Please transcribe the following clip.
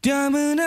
Diamond